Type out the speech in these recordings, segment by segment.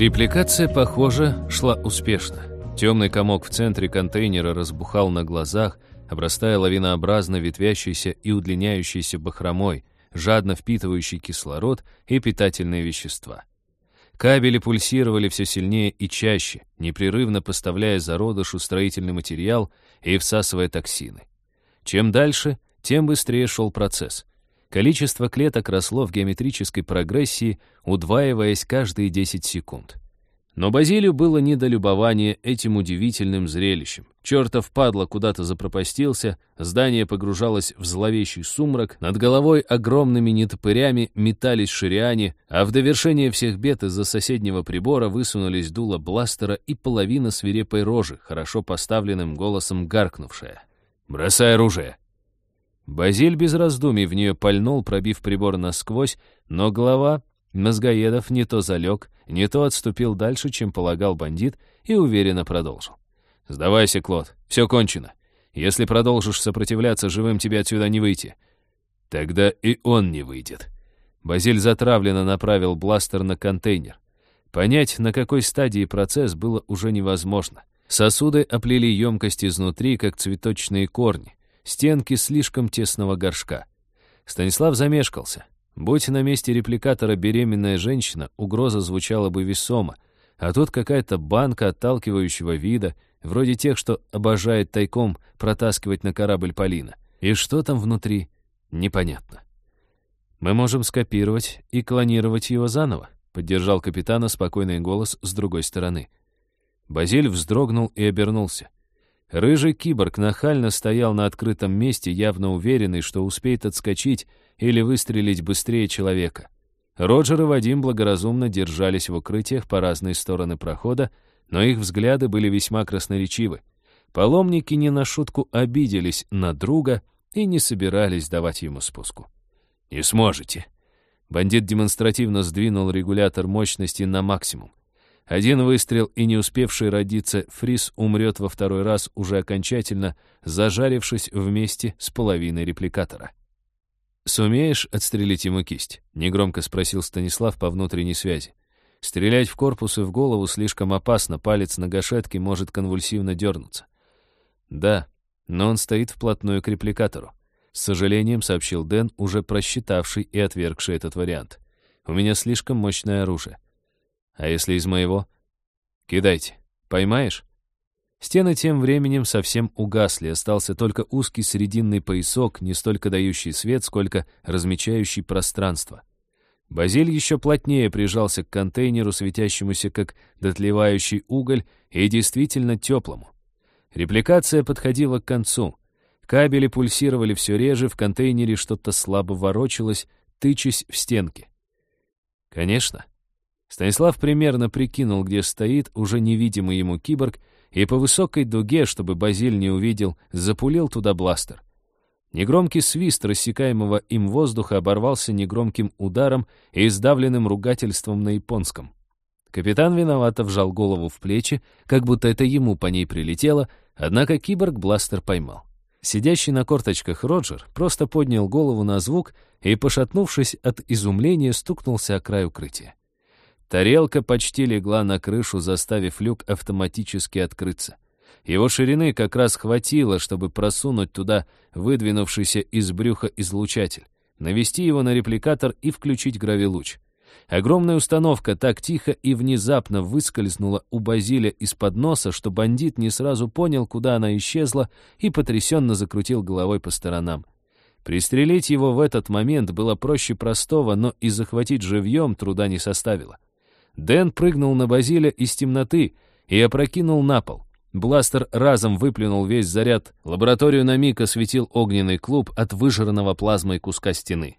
Репликация, похоже, шла успешно. Темный комок в центре контейнера разбухал на глазах, обрастая лавинообразно ветвящейся и удлиняющейся бахромой, жадно впитывающей кислород и питательные вещества. Кабели пульсировали все сильнее и чаще, непрерывно поставляя зародышу строительный материал и всасывая токсины. Чем дальше, тем быстрее шел процесс. Количество клеток росло в геометрической прогрессии, удваиваясь каждые 10 секунд. Но Базилию было не до любования этим удивительным зрелищем. Чертов падла куда-то запропастился, здание погружалось в зловещий сумрак, над головой огромными нетопырями метались шириане, а в довершение всех бед из-за соседнего прибора высунулись дуло бластера и половина свирепой рожи, хорошо поставленным голосом гаркнувшая. «Бросай оружие!» Базиль без раздумий в нее пальнул, пробив прибор насквозь, но голова мозгоедов не то залег, не то отступил дальше, чем полагал бандит, и уверенно продолжил. «Сдавайся, Клод, все кончено. Если продолжишь сопротивляться, живым тебе отсюда не выйти». «Тогда и он не выйдет». Базиль затравленно направил бластер на контейнер. Понять, на какой стадии процесс, было уже невозможно. Сосуды оплели емкость изнутри, как цветочные корни стенки слишком тесного горшка. Станислав замешкался. Будь на месте репликатора беременная женщина, угроза звучала бы весомо, а тут какая-то банка отталкивающего вида, вроде тех, что обожает тайком протаскивать на корабль Полина. И что там внутри, непонятно. «Мы можем скопировать и клонировать его заново», поддержал капитана спокойный голос с другой стороны. Базиль вздрогнул и обернулся. Рыжий киборг нахально стоял на открытом месте, явно уверенный, что успеет отскочить или выстрелить быстрее человека. Роджер и Вадим благоразумно держались в укрытиях по разные стороны прохода, но их взгляды были весьма красноречивы. Паломники не на шутку обиделись на друга и не собирались давать ему спуску. «Не сможете». Бандит демонстративно сдвинул регулятор мощности на максимум. Один выстрел и не успевший родиться Фрис умрет во второй раз, уже окончательно зажарившись вместе с половиной репликатора. «Сумеешь отстрелить ему кисть?» — негромко спросил Станислав по внутренней связи. «Стрелять в корпус и в голову слишком опасно, палец на гашетке может конвульсивно дернуться». «Да, но он стоит вплотную к репликатору», — с сожалением сообщил Дэн, уже просчитавший и отвергший этот вариант. «У меня слишком мощное оружие». А если из моего? Кидайте. Поймаешь? Стены тем временем совсем угасли, остался только узкий срединный поясок, не столько дающий свет, сколько размечающий пространство. Базиль еще плотнее прижался к контейнеру, светящемуся как дотлевающий уголь, и действительно теплому. Репликация подходила к концу. Кабели пульсировали все реже, в контейнере что-то слабо ворочалось, тычась в стенки. Конечно, Станислав примерно прикинул, где стоит уже невидимый ему киборг, и по высокой дуге, чтобы Базиль не увидел, запулил туда бластер. Негромкий свист рассекаемого им воздуха оборвался негромким ударом и издавленным ругательством на японском. Капитан виновато вжал голову в плечи, как будто это ему по ней прилетело, однако киборг бластер поймал. Сидящий на корточках Роджер просто поднял голову на звук и, пошатнувшись от изумления, стукнулся о край укрытия. Тарелка почти легла на крышу, заставив люк автоматически открыться. Его ширины как раз хватило, чтобы просунуть туда выдвинувшийся из брюха излучатель, навести его на репликатор и включить гравилуч. Огромная установка так тихо и внезапно выскользнула у Базиля из-под носа, что бандит не сразу понял, куда она исчезла, и потрясенно закрутил головой по сторонам. Пристрелить его в этот момент было проще простого, но и захватить живьем труда не составило. Дэн прыгнул на Базиля из темноты и опрокинул на пол. Бластер разом выплюнул весь заряд. Лабораторию на миг осветил огненный клуб от выжранного плазмой куска стены.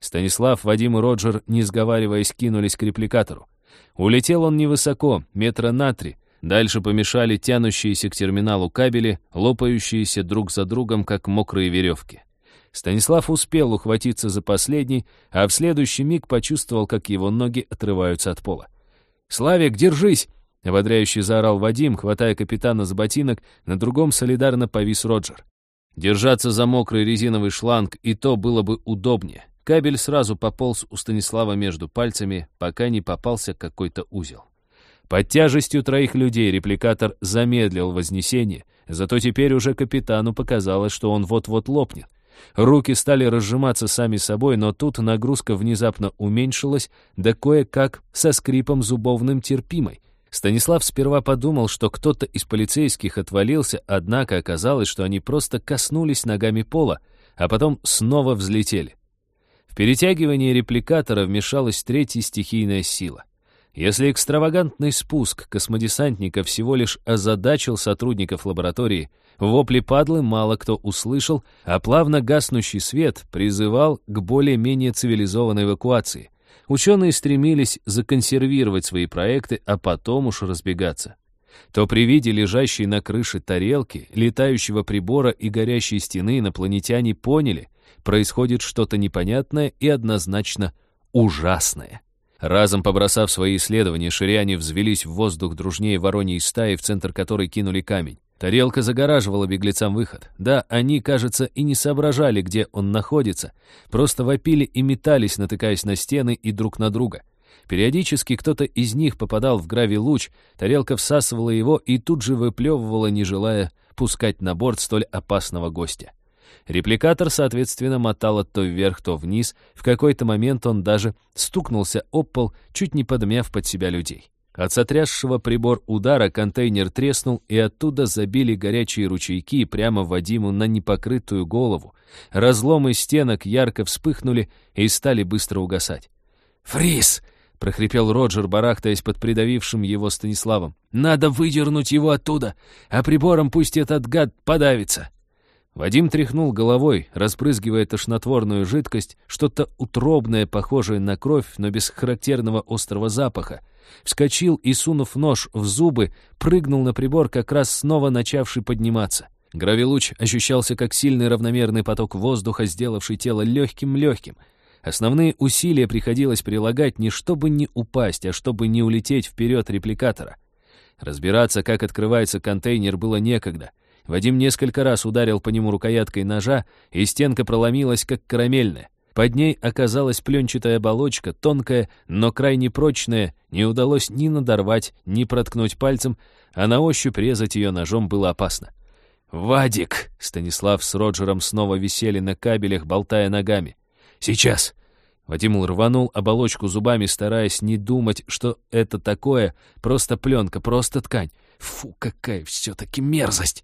Станислав, Вадим и Роджер, не сговариваясь, кинулись к репликатору. Улетел он невысоко, метра на три. Дальше помешали тянущиеся к терминалу кабели, лопающиеся друг за другом, как мокрые веревки. Станислав успел ухватиться за последний, а в следующий миг почувствовал, как его ноги отрываются от пола. «Славик, держись!» — ободряюще заорал Вадим, хватая капитана за ботинок, на другом солидарно повис Роджер. Держаться за мокрый резиновый шланг и то было бы удобнее. Кабель сразу пополз у Станислава между пальцами, пока не попался какой-то узел. Под тяжестью троих людей репликатор замедлил вознесение, зато теперь уже капитану показалось, что он вот-вот лопнет. Руки стали разжиматься сами собой, но тут нагрузка внезапно уменьшилась, да кое-как со скрипом зубовным терпимой. Станислав сперва подумал, что кто-то из полицейских отвалился, однако оказалось, что они просто коснулись ногами пола, а потом снова взлетели. В перетягивание репликатора вмешалась третья стихийная сила. Если экстравагантный спуск космодесантника всего лишь озадачил сотрудников лаборатории, вопли падлы мало кто услышал, а плавно гаснущий свет призывал к более-менее цивилизованной эвакуации. Ученые стремились законсервировать свои проекты, а потом уж разбегаться. То при виде лежащей на крыше тарелки, летающего прибора и горящей стены инопланетяне поняли, происходит что-то непонятное и однозначно ужасное. Разом побросав свои исследования, ширяне взвелись в воздух дружнее вороньей стаи, в центр которой кинули камень. Тарелка загораживала беглецам выход. Да, они, кажется, и не соображали, где он находится. Просто вопили и метались, натыкаясь на стены и друг на друга. Периодически кто-то из них попадал в гравий-луч, тарелка всасывала его и тут же выплевывала, не желая пускать на борт столь опасного гостя. Репликатор, соответственно, мотало то вверх, то вниз. В какой-то момент он даже стукнулся об пол, чуть не подмяв под себя людей. От сотрясшего прибор удара контейнер треснул, и оттуда забили горячие ручейки прямо Вадиму на непокрытую голову. Разломы стенок ярко вспыхнули и стали быстро угасать. «Фриз!» — прохрипел Роджер, барахтаясь под придавившим его Станиславом. «Надо выдернуть его оттуда, а прибором пусть этот гад подавится!» Вадим тряхнул головой, разбрызгивая тошнотворную жидкость, что-то утробное, похожее на кровь, но без характерного острого запаха. Вскочил и, сунув нож в зубы, прыгнул на прибор, как раз снова начавший подниматься. Гравилуч ощущался как сильный равномерный поток воздуха, сделавший тело легким-легким. Основные усилия приходилось прилагать не чтобы не упасть, а чтобы не улететь вперед репликатора. Разбираться, как открывается контейнер, было некогда. Вадим несколько раз ударил по нему рукояткой ножа, и стенка проломилась, как карамельная. Под ней оказалась пленчатая оболочка, тонкая, но крайне прочная, не удалось ни надорвать, ни проткнуть пальцем, а на ощупь резать ее ножом было опасно. «Вадик!» — Станислав с Роджером снова висели на кабелях, болтая ногами. «Сейчас!» Вадим рванул оболочку зубами, стараясь не думать, что это такое, просто пленка, просто ткань. Фу, какая все-таки мерзость!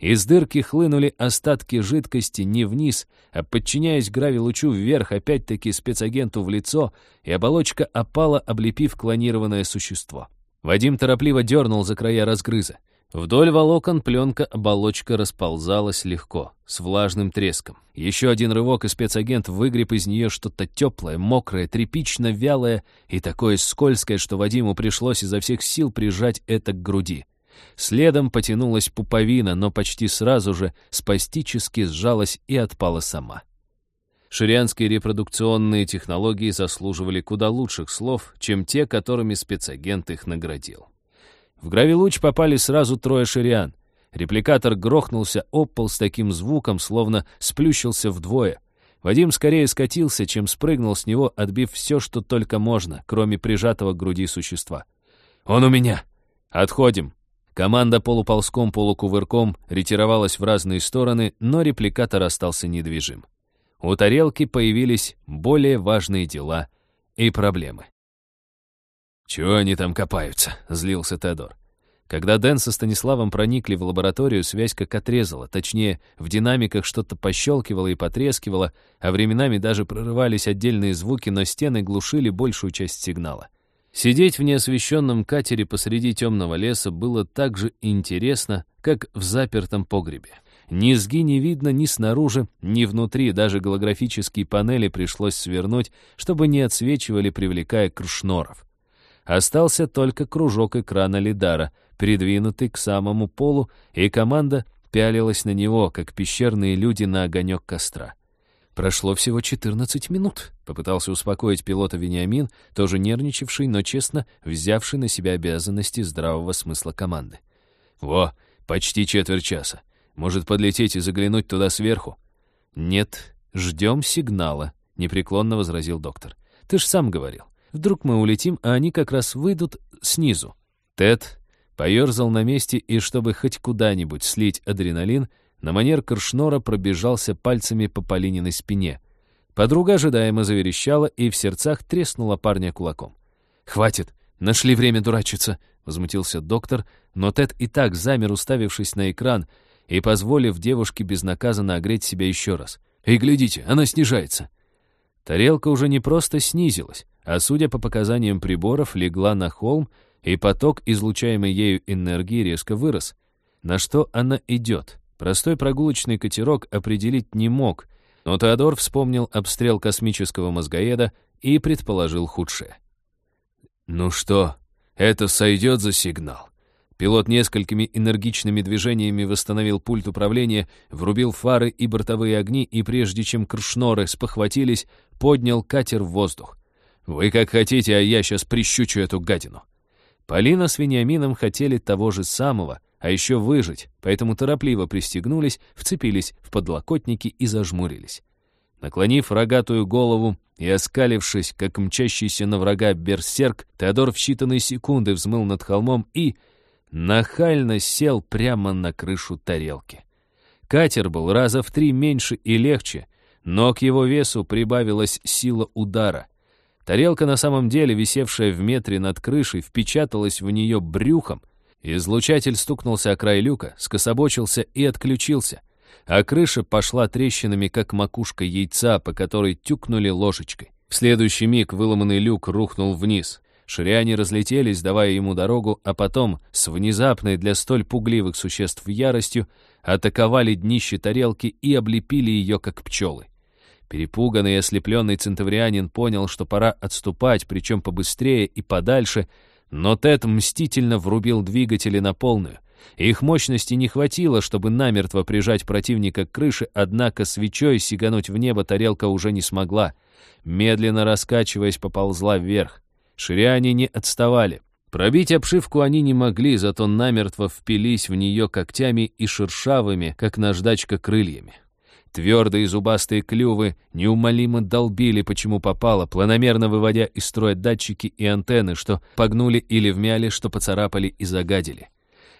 Из дырки хлынули остатки жидкости не вниз, а, подчиняясь грави-лучу вверх, опять-таки спецагенту в лицо, и оболочка опала, облепив клонированное существо. Вадим торопливо дернул за края разгрыза. Вдоль волокон пленка-оболочка расползалась легко, с влажным треском. Еще один рывок, и спецагент выгреб из нее что-то теплое, мокрое, тряпично вялое и такое скользкое, что Вадиму пришлось изо всех сил прижать это к груди. Следом потянулась пуповина, но почти сразу же спастически сжалась и отпала сама. Ширианские репродукционные технологии заслуживали куда лучших слов, чем те, которыми спецагент их наградил. В гравилуч попали сразу трое шириан. Репликатор грохнулся об пол с таким звуком, словно сплющился вдвое. Вадим скорее скатился, чем спрыгнул с него, отбив все, что только можно, кроме прижатого к груди существа. «Он у меня!» «Отходим!» Команда полуползком-полукувырком ретировалась в разные стороны, но репликатор остался недвижим. У тарелки появились более важные дела и проблемы. «Чего они там копаются?» — злился Теодор. Когда Дэн со Станиславом проникли в лабораторию, связь как отрезала, точнее, в динамиках что-то пощелкивало и потрескивало, а временами даже прорывались отдельные звуки, но стены глушили большую часть сигнала. Сидеть в неосвещенном катере посреди темного леса было так же интересно, как в запертом погребе. Низги не видно ни снаружи, ни внутри, даже голографические панели пришлось свернуть, чтобы не отсвечивали, привлекая крушноров. Остался только кружок экрана лидара, придвинутый к самому полу, и команда пялилась на него, как пещерные люди на огонек костра. «Прошло всего 14 минут», — попытался успокоить пилота Вениамин, тоже нервничавший, но честно взявший на себя обязанности здравого смысла команды. «Во, почти четверть часа. Может, подлететь и заглянуть туда сверху?» «Нет, ждем сигнала», — непреклонно возразил доктор. «Ты ж сам говорил. Вдруг мы улетим, а они как раз выйдут снизу». Тед поерзал на месте и, чтобы хоть куда-нибудь слить адреналин, на манер Коршнора пробежался пальцами по Полининой спине. Подруга ожидаемо заверещала и в сердцах треснула парня кулаком. «Хватит! Нашли время дурачиться!» — возмутился доктор, но Тед и так замер, уставившись на экран и позволив девушке безнаказанно огреть себя еще раз. «И глядите, она снижается!» Тарелка уже не просто снизилась, а, судя по показаниям приборов, легла на холм, и поток излучаемой ею энергии резко вырос. На что она идет? Простой прогулочный катерок определить не мог, но Теодор вспомнил обстрел космического мозгоеда и предположил худшее. «Ну что, это сойдет за сигнал?» Пилот несколькими энергичными движениями восстановил пульт управления, врубил фары и бортовые огни, и прежде чем кршноры спохватились, поднял катер в воздух. «Вы как хотите, а я сейчас прищучу эту гадину». Полина с Вениамином хотели того же самого, а еще выжить, поэтому торопливо пристегнулись, вцепились в подлокотники и зажмурились. Наклонив рогатую голову и оскалившись, как мчащийся на врага берсерк, Теодор в считанные секунды взмыл над холмом и нахально сел прямо на крышу тарелки. Катер был раза в три меньше и легче, но к его весу прибавилась сила удара. Тарелка, на самом деле висевшая в метре над крышей, впечаталась в нее брюхом, Излучатель стукнулся о край люка, скособочился и отключился, а крыша пошла трещинами, как макушка яйца, по которой тюкнули ложечкой. В следующий миг выломанный люк рухнул вниз. Шириане разлетелись, давая ему дорогу, а потом, с внезапной для столь пугливых существ яростью, атаковали днище тарелки и облепили ее, как пчелы. Перепуганный и ослепленный центаврианин понял, что пора отступать, причем побыстрее и подальше — но Тед мстительно врубил двигатели на полную. Их мощности не хватило, чтобы намертво прижать противника к крыше, однако свечой сигануть в небо тарелка уже не смогла. Медленно раскачиваясь, поползла вверх. Шириане не отставали. Пробить обшивку они не могли, зато намертво впились в нее когтями и шершавыми, как наждачка, крыльями. Твердые зубастые клювы неумолимо долбили, почему попало, планомерно выводя из строя датчики и антенны, что погнули или вмяли, что поцарапали и загадили.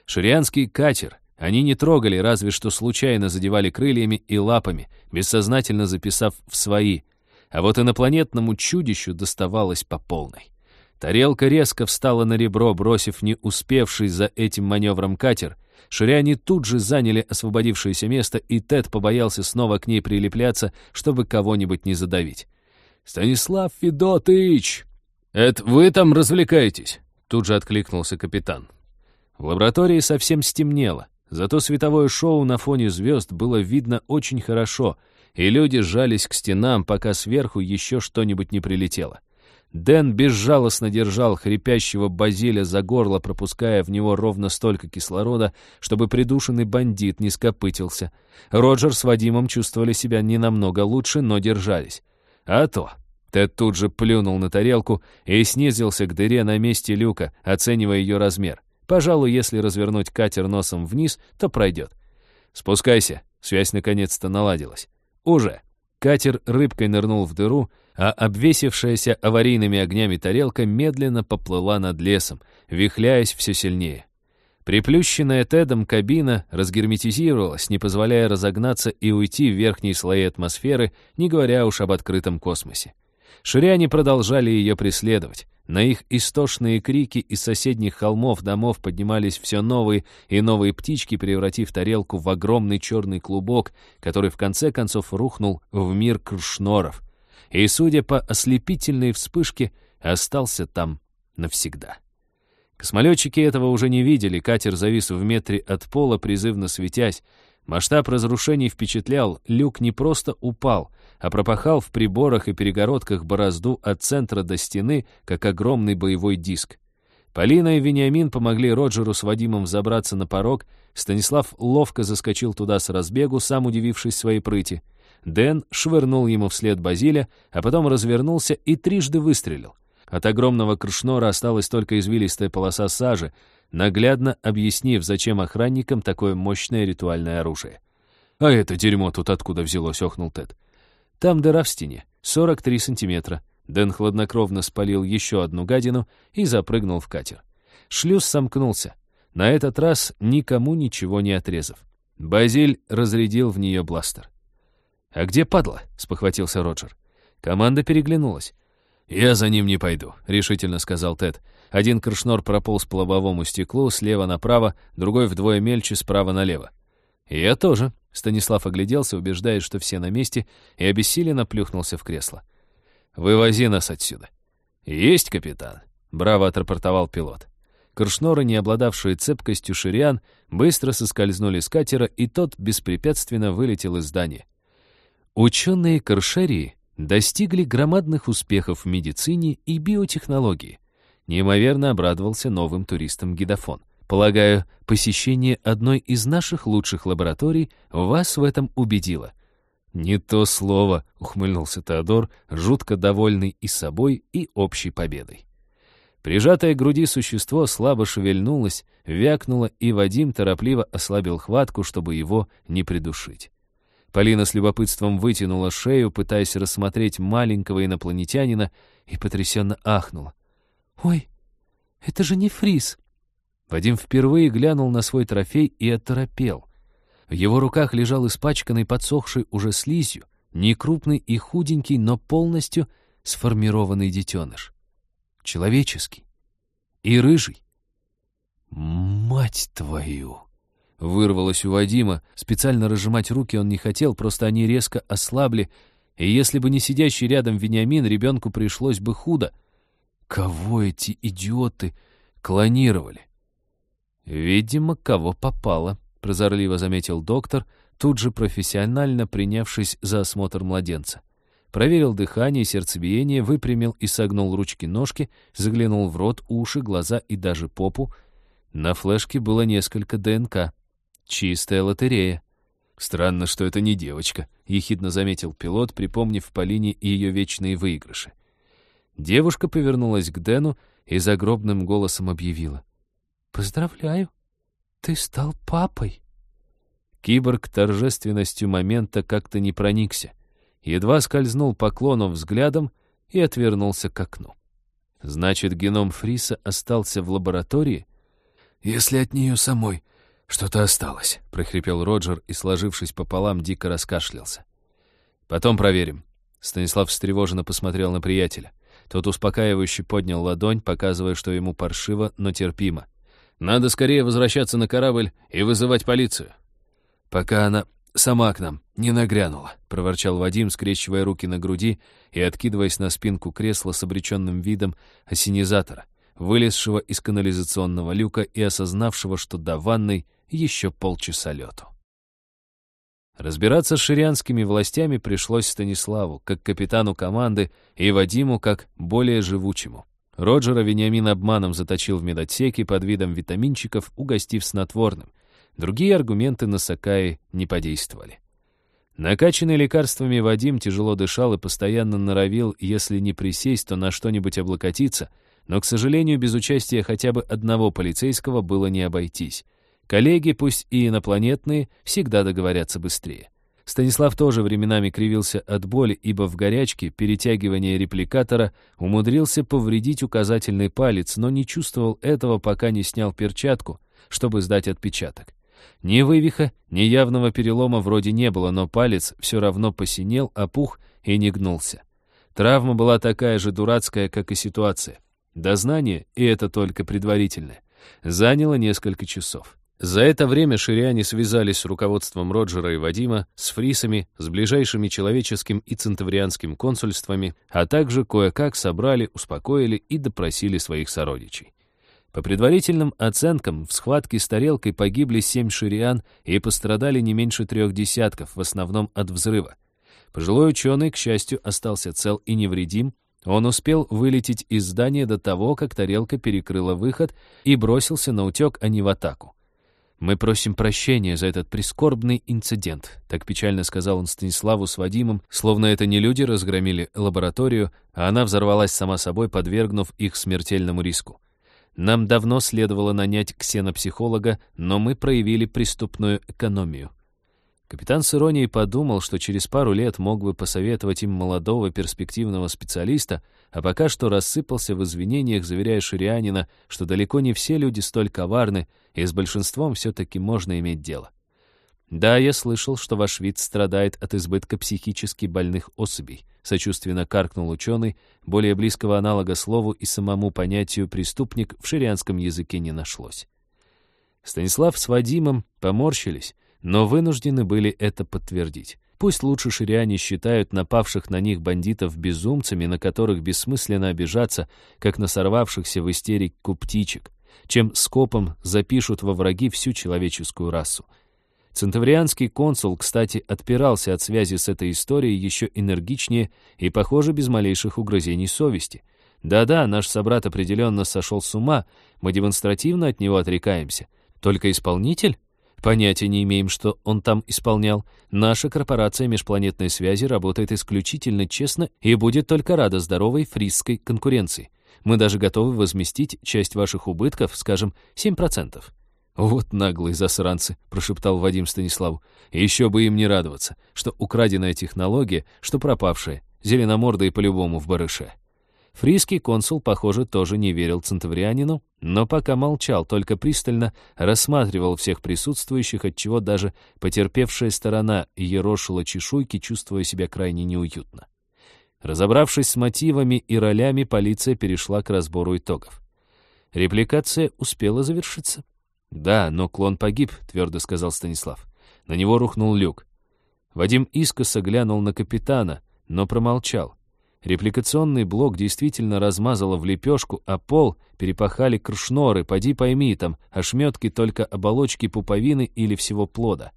Ширианский катер они не трогали, разве что случайно задевали крыльями и лапами, бессознательно записав в свои. А вот инопланетному чудищу доставалось по полной. Тарелка резко встала на ребро, бросив не успевший за этим маневром катер — Ширяне тут же заняли освободившееся место, и Тед побоялся снова к ней прилепляться, чтобы кого-нибудь не задавить. «Станислав Федотыч!» «Это вы там развлекаетесь?» Тут же откликнулся капитан. В лаборатории совсем стемнело, зато световое шоу на фоне звезд было видно очень хорошо, и люди сжались к стенам, пока сверху еще что-нибудь не прилетело. Дэн безжалостно держал хрипящего Базиля за горло, пропуская в него ровно столько кислорода, чтобы придушенный бандит не скопытился. Роджер с Вадимом чувствовали себя не намного лучше, но держались. А то... Тед тут же плюнул на тарелку и снизился к дыре на месте люка, оценивая ее размер. Пожалуй, если развернуть катер носом вниз, то пройдет. «Спускайся», — связь наконец-то наладилась. «Уже». Катер рыбкой нырнул в дыру, а обвесившаяся аварийными огнями тарелка медленно поплыла над лесом, вихляясь все сильнее. Приплющенная Тедом кабина разгерметизировалась, не позволяя разогнаться и уйти в верхние слои атмосферы, не говоря уж об открытом космосе. Ширяне продолжали ее преследовать. На их истошные крики из соседних холмов домов поднимались все новые и новые птички, превратив тарелку в огромный черный клубок, который в конце концов рухнул в мир кршноров — и, судя по ослепительной вспышке, остался там навсегда. Космолетчики этого уже не видели, катер завис в метре от пола, призывно светясь. Масштаб разрушений впечатлял, люк не просто упал, а пропахал в приборах и перегородках борозду от центра до стены, как огромный боевой диск. Полина и Вениамин помогли Роджеру с Вадимом забраться на порог, Станислав ловко заскочил туда с разбегу, сам удивившись своей прыти. Дэн швырнул ему вслед Базиля, а потом развернулся и трижды выстрелил. От огромного крышнора осталась только извилистая полоса сажи, наглядно объяснив, зачем охранникам такое мощное ритуальное оружие. «А это дерьмо тут откуда взялось?» — охнул Тед. «Там дыра в стене, 43 сантиметра». Дэн хладнокровно спалил еще одну гадину и запрыгнул в катер. Шлюз сомкнулся. На этот раз никому ничего не отрезав. Базиль разрядил в нее бластер. «А где падла?» — спохватился Роджер. Команда переглянулась. «Я за ним не пойду», — решительно сказал Тед. Один крышнор прополз по лобовому стеклу слева направо, другой вдвое мельче справа налево. «Я тоже», — Станислав огляделся, убеждаясь, что все на месте, и обессиленно плюхнулся в кресло. «Вывози нас отсюда». «Есть, капитан», — браво отрапортовал пилот. Крышноры, не обладавшие цепкостью шириан, быстро соскользнули с катера, и тот беспрепятственно вылетел из здания. Ученые Каршерии достигли громадных успехов в медицине и биотехнологии. Неимоверно обрадовался новым туристам гидофон. Полагаю, посещение одной из наших лучших лабораторий вас в этом убедило. «Не то слово», — ухмыльнулся Теодор, жутко довольный и собой, и общей победой. Прижатое к груди существо слабо шевельнулось, вякнуло, и Вадим торопливо ослабил хватку, чтобы его не придушить. Полина с любопытством вытянула шею, пытаясь рассмотреть маленького инопланетянина, и потрясенно ахнула. «Ой, это же не фриз!» Вадим впервые глянул на свой трофей и оторопел. В его руках лежал испачканный, подсохший уже слизью, некрупный и худенький, но полностью сформированный детеныш. Человеческий. И рыжий. «Мать твою!» Вырвалось у Вадима. Специально разжимать руки он не хотел, просто они резко ослабли, и если бы не сидящий рядом Вениамин, ребенку пришлось бы худо. Кого эти идиоты клонировали? Видимо, кого попало, прозорливо заметил доктор, тут же профессионально принявшись за осмотр младенца. Проверил дыхание, сердцебиение, выпрямил и согнул ручки-ножки, заглянул в рот, уши, глаза и даже попу. На флешке было несколько ДНК. Чистая лотерея. Странно, что это не девочка, ехидно заметил пилот, припомнив Полине ее вечные выигрыши. Девушка повернулась к Дэну и загробным голосом объявила. «Поздравляю, ты стал папой». Киборг торжественностью момента как-то не проникся. Едва скользнул поклоном взглядом и отвернулся к окну. Значит, геном Фриса остался в лаборатории? Если от нее самой «Что-то осталось», — прохрипел Роджер и, сложившись пополам, дико раскашлялся. «Потом проверим». Станислав встревоженно посмотрел на приятеля. Тот успокаивающе поднял ладонь, показывая, что ему паршиво, но терпимо. «Надо скорее возвращаться на корабль и вызывать полицию». «Пока она сама к нам не нагрянула», — проворчал Вадим, скрещивая руки на груди и откидываясь на спинку кресла с обреченным видом осенизатора, вылезшего из канализационного люка и осознавшего, что до ванной — еще полчаса лету. Разбираться с ширианскими властями пришлось Станиславу, как капитану команды, и Вадиму, как более живучему. Роджера Вениамин обманом заточил в медотсеке под видом витаминчиков, угостив снотворным. Другие аргументы на Сакаи не подействовали. Накачанный лекарствами Вадим тяжело дышал и постоянно норовил, если не присесть, то на что-нибудь облокотиться, но, к сожалению, без участия хотя бы одного полицейского было не обойтись. Коллеги, пусть и инопланетные, всегда договорятся быстрее. Станислав тоже временами кривился от боли, ибо в горячке перетягивания репликатора умудрился повредить указательный палец, но не чувствовал этого, пока не снял перчатку, чтобы сдать отпечаток. Ни вывиха, ни явного перелома вроде не было, но палец все равно посинел, опух и не гнулся. Травма была такая же дурацкая, как и ситуация. Дознание, и это только предварительное, заняло несколько часов. За это время шириане связались с руководством Роджера и Вадима, с фрисами, с ближайшими человеческим и центаврианским консульствами, а также кое-как собрали, успокоили и допросили своих сородичей. По предварительным оценкам, в схватке с тарелкой погибли семь шириан и пострадали не меньше трех десятков, в основном от взрыва. Пожилой ученый, к счастью, остался цел и невредим, он успел вылететь из здания до того, как тарелка перекрыла выход и бросился на утек, а не в атаку. «Мы просим прощения за этот прискорбный инцидент», так печально сказал он Станиславу с Вадимом, словно это не люди разгромили лабораторию, а она взорвалась сама собой, подвергнув их смертельному риску. Нам давно следовало нанять ксенопсихолога, но мы проявили преступную экономию. Капитан с иронией подумал, что через пару лет мог бы посоветовать им молодого перспективного специалиста, а пока что рассыпался в извинениях, заверяя Ширианина, что далеко не все люди столь коварны, и с большинством все-таки можно иметь дело. «Да, я слышал, что ваш вид страдает от избытка психически больных особей», сочувственно каркнул ученый, более близкого аналога слову и самому понятию «преступник» в ширианском языке не нашлось. Станислав с Вадимом поморщились, но вынуждены были это подтвердить. Пусть лучше ширяне считают напавших на них бандитов безумцами, на которых бессмысленно обижаться, как на сорвавшихся в истерику птичек, чем скопом запишут во враги всю человеческую расу. Центаврианский консул, кстати, отпирался от связи с этой историей еще энергичнее и, похоже, без малейших угрызений совести. Да-да, наш собрат определенно сошел с ума, мы демонстративно от него отрекаемся. Только исполнитель? Понятия не имеем, что он там исполнял. Наша корпорация межпланетной связи работает исключительно честно и будет только рада здоровой фрисской конкуренции. Мы даже готовы возместить часть ваших убытков, скажем, 7%. «Вот наглые засранцы», — прошептал Вадим Станиславу. «Еще бы им не радоваться, что украденная технология, что пропавшая, зеленомордые по-любому в барыше». Фриский консул, похоже, тоже не верил центаврианину, но пока молчал, только пристально рассматривал всех присутствующих, отчего даже потерпевшая сторона ерошила чешуйки, чувствуя себя крайне неуютно. Разобравшись с мотивами и ролями, полиция перешла к разбору итогов. Репликация успела завершиться. «Да, но клон погиб», — твердо сказал Станислав. На него рухнул люк. Вадим искоса глянул на капитана, но промолчал. Репликационный блок действительно размазало в лепешку, а пол перепахали кршноры, поди пойми, там ошметки только оболочки пуповины или всего плода.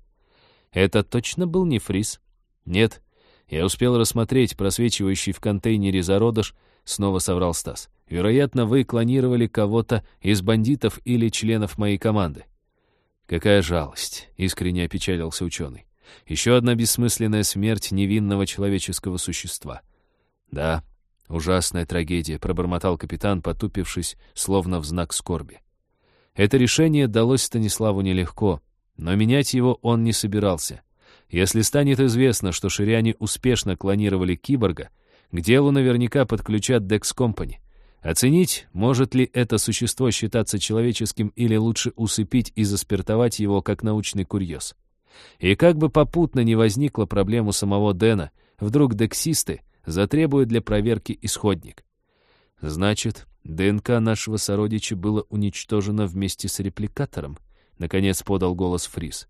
Это точно был не фриз? Нет. Я успел рассмотреть просвечивающий в контейнере зародыш, снова соврал Стас. Вероятно, вы клонировали кого-то из бандитов или членов моей команды. Какая жалость, искренне опечалился ученый. Еще одна бессмысленная смерть невинного человеческого существа — «Да, ужасная трагедия», — пробормотал капитан, потупившись, словно в знак скорби. Это решение далось Станиславу нелегко, но менять его он не собирался. Если станет известно, что ширяне успешно клонировали киборга, к делу наверняка подключат Dex Company. Оценить, может ли это существо считаться человеческим или лучше усыпить и заспиртовать его как научный курьез. И как бы попутно не возникла проблема самого Дэна, вдруг дексисты — затребует для проверки исходник. Значит, ДНК нашего сородича было уничтожено вместе с репликатором, наконец подал голос Фрис.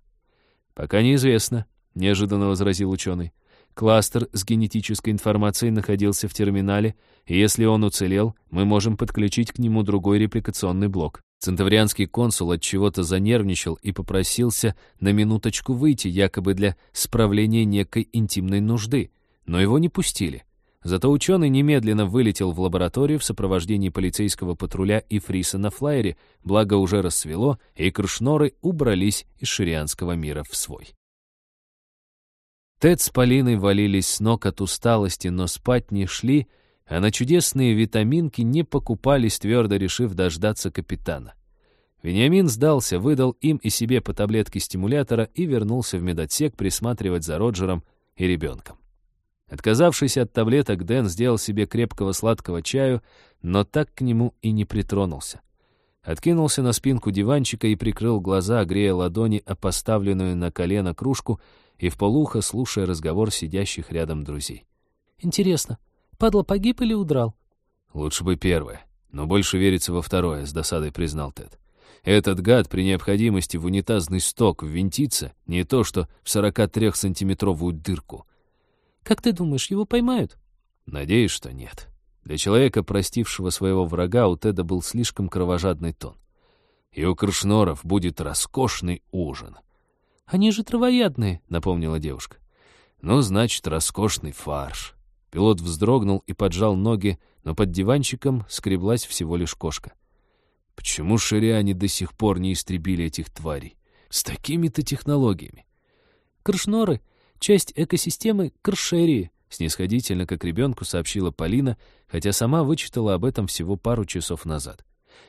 Пока неизвестно, неожиданно возразил ученый. Кластер с генетической информацией находился в терминале, и если он уцелел, мы можем подключить к нему другой репликационный блок. Центаврианский консул от чего-то занервничал и попросился на минуточку выйти, якобы для справления некой интимной нужды — но его не пустили. Зато ученый немедленно вылетел в лабораторию в сопровождении полицейского патруля и Фриса на флайере, благо уже рассвело, и крышноры убрались из ширианского мира в свой. Тед с Полиной валились с ног от усталости, но спать не шли, а на чудесные витаминки не покупались, твердо решив дождаться капитана. Вениамин сдался, выдал им и себе по таблетке стимулятора и вернулся в медотсек присматривать за Роджером и ребенком. Отказавшись от таблеток, Дэн сделал себе крепкого сладкого чаю, но так к нему и не притронулся. Откинулся на спинку диванчика и прикрыл глаза, грея ладони о поставленную на колено кружку и в полухо слушая разговор сидящих рядом друзей. «Интересно, падла погиб или удрал?» «Лучше бы первое, но больше верится во второе», — с досадой признал Тед. «Этот гад при необходимости в унитазный сток ввинтится, не то что в 43-сантиметровую дырку». Как ты думаешь, его поймают? Надеюсь, что нет. Для человека, простившего своего врага, у Теда был слишком кровожадный тон. И у Крышноров будет роскошный ужин. «Они же травоядные», — напомнила девушка. «Ну, значит, роскошный фарш». Пилот вздрогнул и поджал ноги, но под диванчиком скреблась всего лишь кошка. Почему шириане до сих пор не истребили этих тварей? С такими-то технологиями. Крышноры часть экосистемы Кршерии, снисходительно, как ребенку сообщила Полина, хотя сама вычитала об этом всего пару часов назад.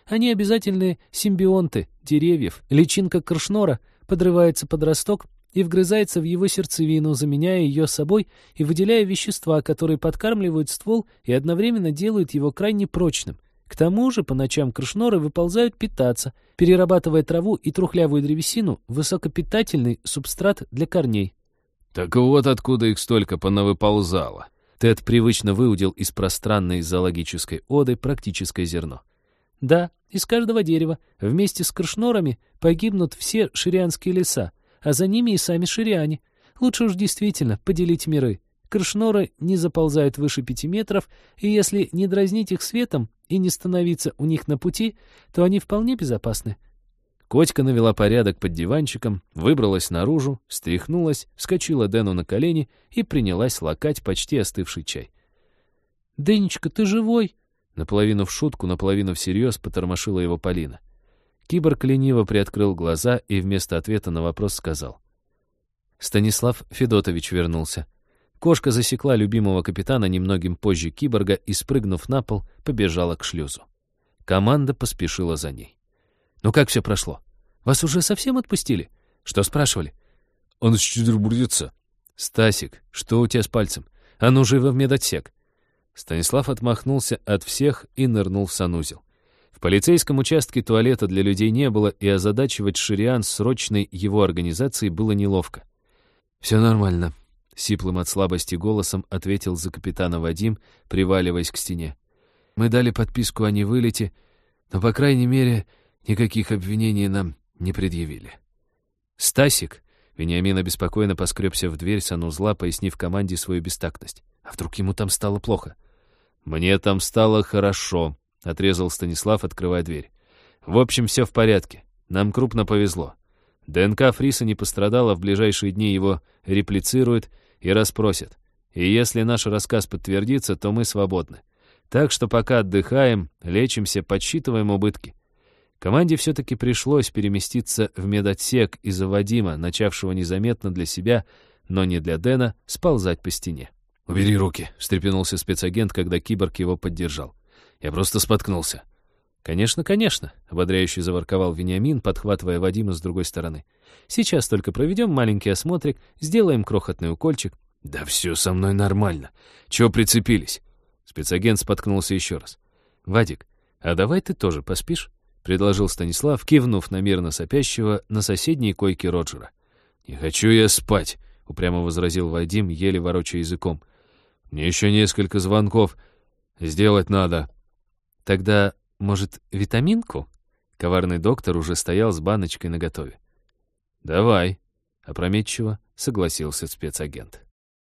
Они обязательные симбионты деревьев. Личинка кршнора подрывается под росток, и вгрызается в его сердцевину, заменяя ее собой и выделяя вещества, которые подкармливают ствол и одновременно делают его крайне прочным. К тому же по ночам крышноры выползают питаться, перерабатывая траву и трухлявую древесину в высокопитательный субстрат для корней. «Так вот откуда их столько понавыползало». Тед привычно выудил из пространной зоологической оды практическое зерно. Да, из каждого дерева вместе с крышнорами погибнут все ширианские леса, а за ними и сами шириане. Лучше уж действительно поделить миры. Крышноры не заползают выше пяти метров, и если не дразнить их светом и не становиться у них на пути, то они вполне безопасны. Котька навела порядок под диванчиком, выбралась наружу, встряхнулась, вскочила Дэну на колени и принялась лакать почти остывший чай. «Дэнечка, ты живой?» Наполовину в шутку, наполовину всерьез потормошила его Полина. Киборг лениво приоткрыл глаза и вместо ответа на вопрос сказал. Станислав Федотович вернулся. Кошка засекла любимого капитана немногим позже киборга и, спрыгнув на пол, побежала к шлюзу. Команда поспешила за ней. «Ну как все прошло? Вас уже совсем отпустили? Что спрашивали?» «Он чудербурится». «Стасик, что у тебя с пальцем? А ну живо в медотсек». Станислав отмахнулся от всех и нырнул в санузел. В полицейском участке туалета для людей не было, и озадачивать Шириан срочной его организацией было неловко. «Все нормально», — сиплым от слабости голосом ответил за капитана Вадим, приваливаясь к стене. «Мы дали подписку о невылете, но, по крайней мере, никаких обвинений нам не предъявили». «Стасик!» — Вениамин обеспокоенно поскребся в дверь санузла, пояснив команде свою бестактность. «А вдруг ему там стало плохо?» «Мне там стало хорошо», — отрезал Станислав, открывая дверь. «В общем, все в порядке. Нам крупно повезло. ДНК Фриса не пострадала, в ближайшие дни его реплицируют и расспросят. И если наш рассказ подтвердится, то мы свободны. Так что пока отдыхаем, лечимся, подсчитываем убытки. Команде все-таки пришлось переместиться в медотсек из-за Вадима, начавшего незаметно для себя, но не для Дэна, сползать по стене. «Убери руки», — встрепенулся спецагент, когда киборг его поддержал. «Я просто споткнулся». «Конечно, конечно», — ободряюще заворковал Вениамин, подхватывая Вадима с другой стороны. «Сейчас только проведем маленький осмотрик, сделаем крохотный укольчик». «Да все со мной нормально. Чего прицепились?» Спецагент споткнулся еще раз. «Вадик, а давай ты тоже поспишь?» — предложил Станислав, кивнув на мирно сопящего на соседней койке Роджера. «Не хочу я спать», — упрямо возразил Вадим, еле ворочая языком. Мне еще несколько звонков сделать надо. Тогда, может, витаминку? Коварный доктор уже стоял с баночкой наготове. Давай, опрометчиво согласился спецагент.